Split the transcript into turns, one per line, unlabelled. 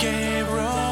Gabriel.